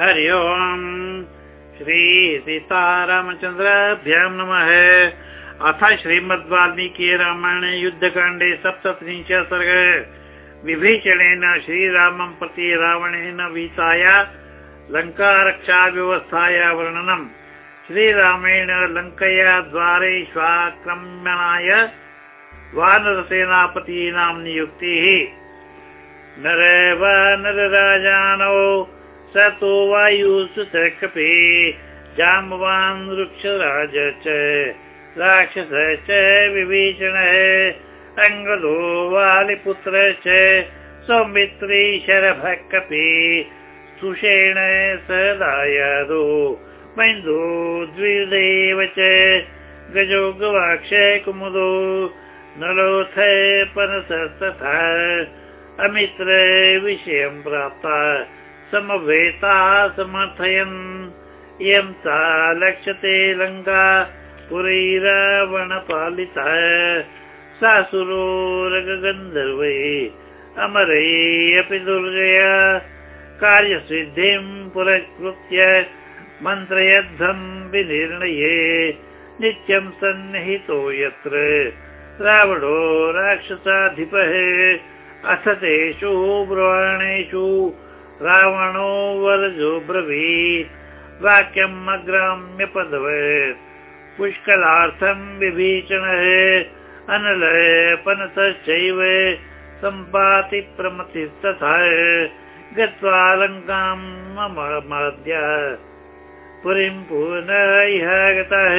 हरि ओम्। श्री सीतारामचन्द्राभ्यां नमः। अथ श्रीमद् वाल्मीकि रामायणे युद्धकाण्डे सप्तत्रिंश सर्ग। विभीषणेन श्रीरामं प्रति रावणेन वीताया लङ्कारक्षाव्यवस्थाया वर्णनम् श्रीरामेण लङ्कया द्वारेष्वाक्रमणाय वानरसेनापतीनां नियुक्तिः। नर नरराजानौ स तु वायुसुतकपि जाम्बवान् वृक्षराज च राक्षस च विभीषणः अङ्गदो वालिपुत्र च सौमित्री शरभः कपि सुषेण सदायादो मैन्दो द्विदेव च गजो गवाक्ष कुमुदो नलोथ परसस्तथा अमित्र विषयं प्राप्ता समवेता समर्थयन्। इयं सा लक्ष्यते लङ्का पुरैरावणपालितः। सासुरोरगन्धर्वै अमरै अपि दुर्गया। कार्यसिद्धिं पुरस्कृत्य मन्त्रयद्धं विनिर्णये। नित्यं सन्निहितो यत्र रावणो राक्षसाधिपः। अथ तेषु ब्रुवाणेषु रावणो वरजो ब्रवीत्। वाक्यम् अग्राम्यपदवत् पुष्कलार्थं विभीषणः अनलः पनसश्चैव सम्पाति प्रमतिस्तथा गत्वा लङ्कां मम माद्य पुरीं पुनः इह गतः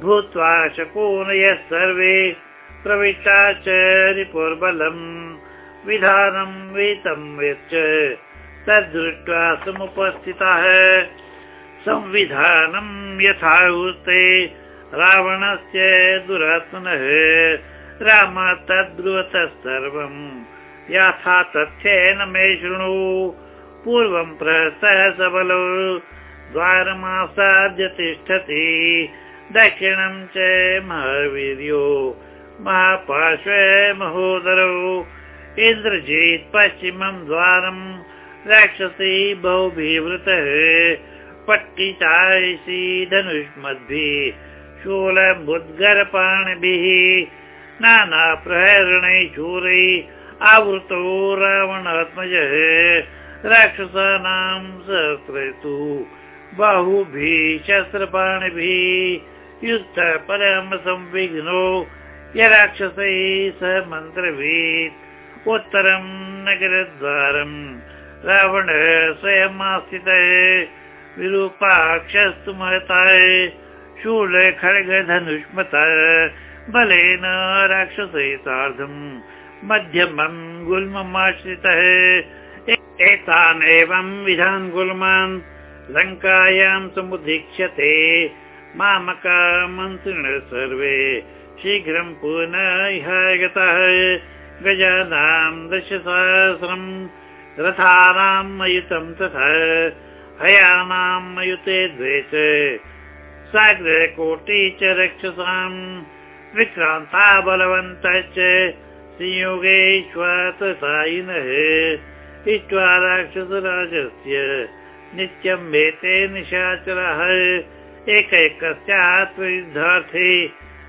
भूत्वा शकोनयः सर्वे प्रविष्टा च रिपुर्बलम् विधानं वीतं यच्च तद्दृष्ट्वा समुपस्थितः। संविधानं यथा रावणस्य दुरात्मनः। राम तद्ब्रुवतः सर्वम् यथा तथ्येन मे शृणु। पूर्वं प्रसः सबलो द्वारमासाद्य तिष्ठति दक्षिणं च महावीर्यो महापार्श्वे महोदरौ इन्द्रजित् पश्चिमं द्वारं राक्षसी बहुभिवृतः। पट्टिचायसी धनुष्मद्भिः शूलमुद्गरपाणिभिः नानाप्रहरणै शूरैः आवृतो रावणात्मजः। राक्षसानां सहस्रे तु बाहुभिः शस्त्रपाणिभिः युद्ध परम संविघ्नो यराक्षसैः स मन्त्रवीत् नगरद्वारम् रावण स्वयमास्थितः विरूपाक्षस्तु महतः शूल खड्ग बलेन राक्षसैः सार्धम् मध्यमम् गुल्ममाश्रितः एतान् एवं विधान् गुल्मान् लङ्कायां समुदीक्ष्यते मामका मन्त्रिण सर्वे शीघ्रं पुनः गतः गजानां दशसहस्रम् रथानाम् अयुतं तथा हयानाम् अयुते द्वे च साग्रकोटि च रक्षसाम् विक्रान्ता बलवन्तः च संयोगेष्वातसायिनः इष्ट्वा राक्षसराजस्य नित्यम् एते निशाचरः। एकैकस्यात् युद्धार्थे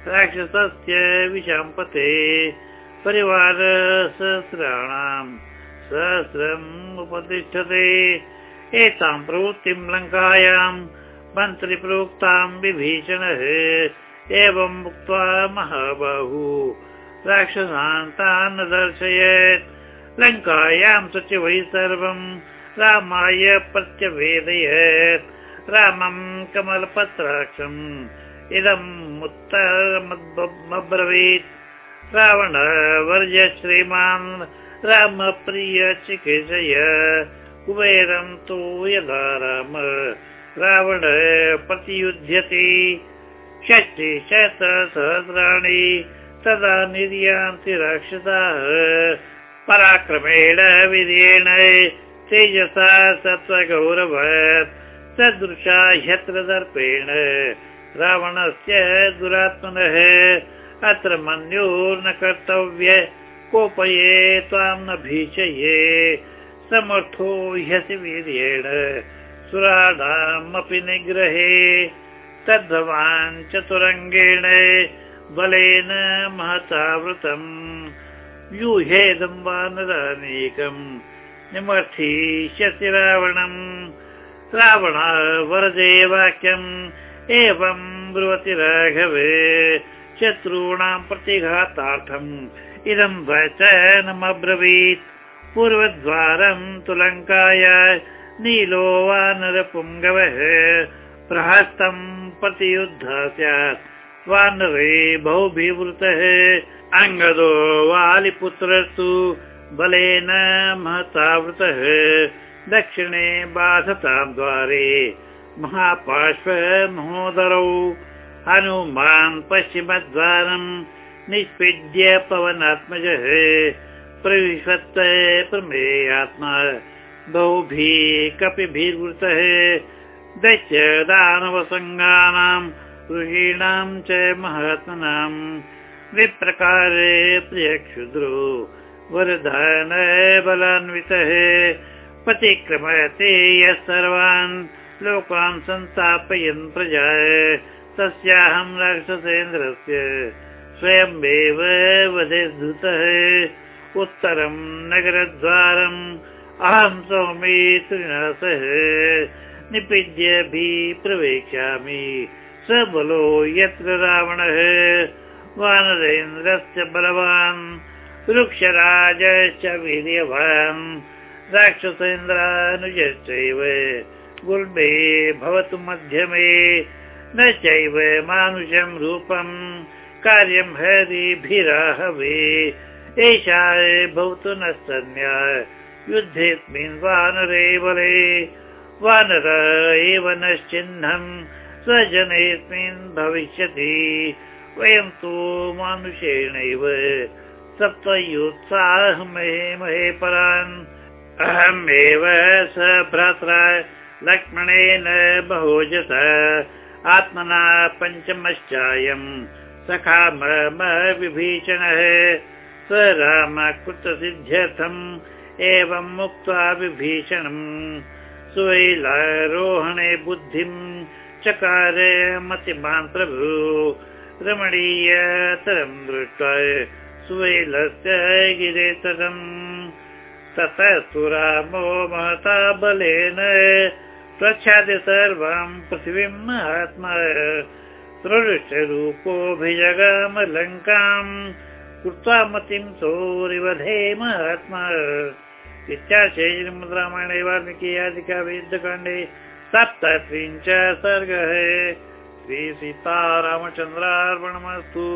राक्षसस्य विशाम्पते परिवार सहस्राणाम् सहस्रम् उपतिष्ठते एतां प्रवृत्तिं लङ्कायाम् मन्त्रिप्रोक्तां विभीषणः एवम् उक्त्वा महाबाहु राक्षसान् तान् दर्शयत्। लङ्कायां सचिवैः सर्वम् रामाय प्रत्यवेदयत् रामम् कमलपत्राक्षम् इदम् उत्तरमब्रवीत् रावण वर्ज श्रीमान् रामप्रिय चिकित्सय कुबेरं तु यदा राम रावण प्रतियुध्यति षष्टिशतसहस्राणि तदा निर्यान्ति राक्षसाः पराक्रमेण वीर्येण तेजसा सत्त्वगौरवत् सदृशा ह्यत्र दर्पेण रावणस्य दुरात्मनः अत्र मन्युर्न कर्तव्य कोपये त्वां न भीषये। समर्थो ह्यसि वीर्येण सुराणामपि निग्रहे। तद्भवान् चतुरङ्गेण बलेन महतावृतम्। यूहेदं वानरानेकम् निमर्थीष्यसि रावणम्। रावण वरदे वाक्यम् एवं ब्रुवति राघवे शत्रूणां प्रतिघातार्थम्। इदं वचनमब्रवीत्। पूर्वद्वारं तुलङ्काय नीलो वानरपुङ्गवः प्रहस्तं प्रतियुद्ध स्यात्। वानरे बहुभिवृतः। अङ्गदो वालिपुत्रस्तु बलेन महतावृतः। दक्षिणे बाधतां द्वारे महापार्श्व महोदरौ हनुमान् पश्चिमद्वारम् निष्पीड्य पवनात्मजः प्रविशत् प्रमेयात्मा बहुभिः कपिभिर्वृतः दश्य दानवसङ्गानां ऋषीणां च महात्मनां विप्रकारे प्रियक्षुद्रो वरधन बलान्वितः। प्रतिक्रमते यः सर्वान्, लोकान् सन्तापयन् प्रजा। तस्याहं राक्षसेन्द्रस्य स्वयमेव वधे धृतः। उत्तरं नगरद्वारम् अहं सौमी त्रिनासः निपीड्यभिः प्रवेक्ष्यामि। स बलो यत्र रावणः। वानरेन्द्रस्य बलवान्। वृक्षराजश्च वीर्यवान्। राक्षसेन्द्रानुजश्चैव। गुल्मे भवतु मध्यमे न चैव मानुषं रूपम् कार्यं हरिभिराहवे एषा भवतु न सन्या युद्धेऽस्मिन् वानरे बले वानर एव नश्चिह्नम् स्वजनेऽस्मिन् भविष्यति। वयं तु मानुषेणैव। सप्तयुत्साहमहे महे परान्। अहमेव स भ्रात्रा लक्ष्मणेन बहुजत आत्मना पञ्चमश्चायम् सखा मम विभीषणः। स राम कृतसिद्ध्यर्थम्। एवं मुक्त्वा विभीषणम्। सुवैलारोहणे बुद्धिं चकार मतिमान् प्रभु। रमणीयतरं दृष्ट्वा सुवैलस्य गिरेतरम्। ततः सुरामो महता बलेन प्रच्छाद्य सर्वां पृथिवीं महात्मा प्रदृष्टरूपोऽभिजगाम लङ्काम् कृत्वा मतिं सोरिवधे महात्मा। इत्याशे श्रीमद् रामायणे वाल्मीकि आदिकाव्युद्धकाण्डे सप्तत्रिंश सर्गः। श्रीसीतारामचन्द्रार्पणमस्तु